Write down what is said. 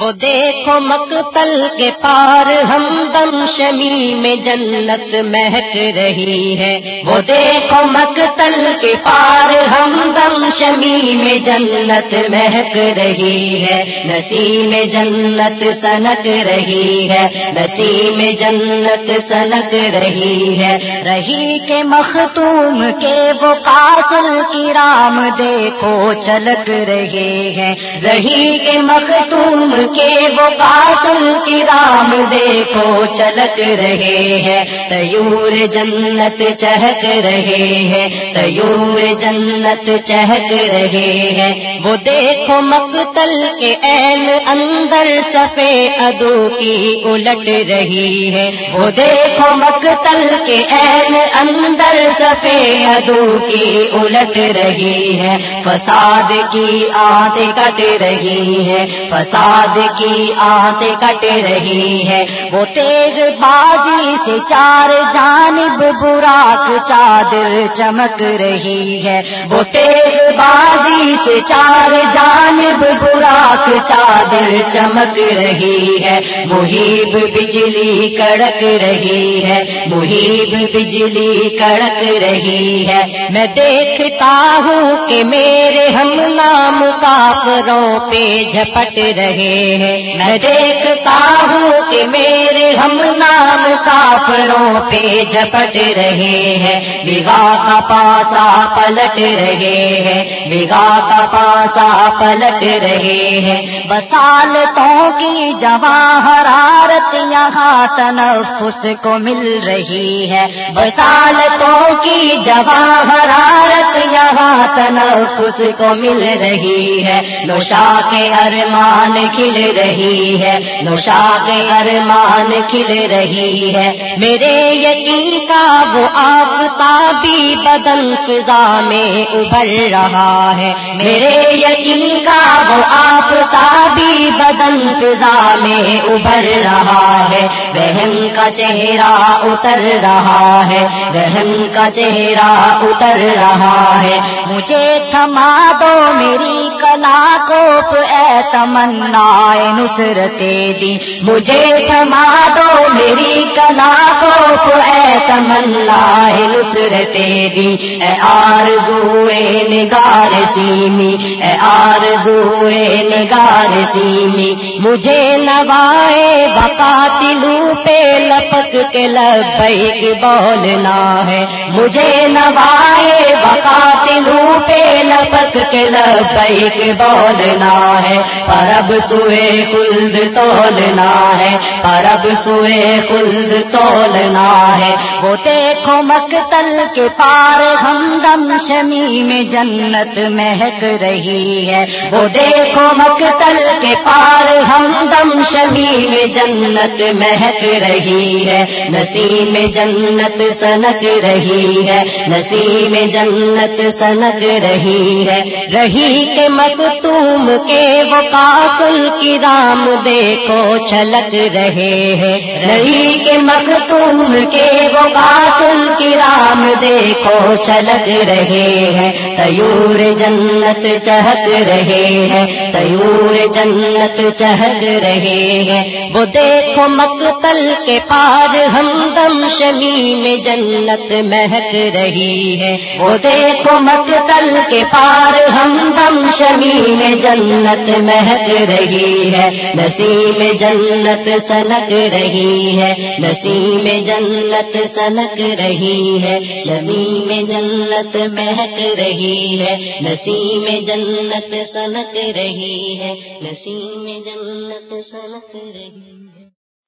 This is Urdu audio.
وہ دیکھو مقتل کے پار ہم دم شمی میں جنت مہک رہی ہے۔ وہ دیکھو مقتل کے پار ہم دم شمی میں جنت مہک رہی ہے۔ نسی میں جنت سنک رہی ہے۔ نسی میں جنت سنک رہی ہے۔ رہی کے مختوم کے وہ قاصل کی رام دیکھو چلک رہے ہیں۔ رہی کے مختوم کے وہ قاتل کی رام دیکھو چلک رہے ہیں، تیور جنت چہک رہے ہیں، تیور جنت چہک رہے ہیں۔ وہ دیکھو مقتل کے این اندر سفے ادو کی الٹ رہی ہے۔ وہ دیکھو مقتل کے این اندر سفے ادو کی الٹ رہی ہے۔ فساد کی آت کٹ رہی ہے، فساد کی آت کٹ رہی ہے۔ وہ تیز بازی سے چار جانب براک چادر چمک رہی ہے۔ وہ تیز بازی سے چار جانب براک چادر چمک رہی ہے۔ محیب بجلی کڑک رہی ہے۔ محیب بجلی کڑک رہی ہے۔ میں دیکھتا ہوں کہ میرے ہم نام کافروں پہ جھپٹ رہے ہیں۔ میں دیکھتا ہوں کہ میرے ہم نام کافروں پہ جھپٹ رہے ہیں۔ بگا کا پاسا پلٹ رہے ہیں۔ بگا کا پاسا پلٹ رہے ہیں۔ بسالتوں کی جواں حرارت یہاں تنفس کو مل رہی ہے۔ بسالتوں کی جواں تنفس کو مل رہی ہے۔ نوشا کے ارمان کھل رہی ہے۔ نوشا کے ارمان کھل رہی ہے۔ میرے یقین کا وہ آفتابی بدن فضا میں ابھر رہا ہے۔ میرے یقین کا وہ آفتابی بدن فضا میں ابھر رہا ہے۔ بہن کا چہرہ اتر رہا ہے۔ بہن کا چہرہ اتر رہا ہے۔ مجھے تھما دو میری کلا کو اے تمنا نصرت دی مجھے تھما دو میری کلا کو اے تمنا نصرت دی اے آرزوئے نگار سیمی، اے آرزوئے نگار سیمی۔ مجھے نوائے بقاتلو پہ لپک کے لبیک بولنا ہے۔ مجھے نوائے بقاتلو پہ لپک کے لبیک بولنا ہے۔ پرب سوئے خلد تولنا ہے۔ پرب سوئے خلد تولنا ہے۔ وہ دیکھو مقتل کے پار ہم دم شمی میں جنت مہک رہی ہے۔ وہ دیکھو مقتل کے پار ہم دم میں جنت مہک رہی ہے، نسیم میں جنت سنک رہی ہے، نسیم میں جنت سنک رہی ہے۔ رہی کے مکتوم کے وہ قاتل کی رام دیکھو چھلک رہے ہیں۔ رہی کے مکتوم کے وہ قاتل کی رام دیکھو چھلک رہے ہیں۔ تیور جنت چہک رہے ہیں تیور جنت چہک رہے ہیں۔ وہ دیکھو مقتل کے پار ہم دم شمی میں جنت مہک رہی ہے۔ وہ دیکھو مقتل کے پار ہم دم شمی میں جنت مہک رہی ہے۔ نسیم جنت سنک رہی ہے۔ نسیم جنت سنک رہی ہے۔ شمیم جنت مہک رہی ہے۔ نسیم جنت سنک رہی ہے۔ نسیم جنت سنک رہی۔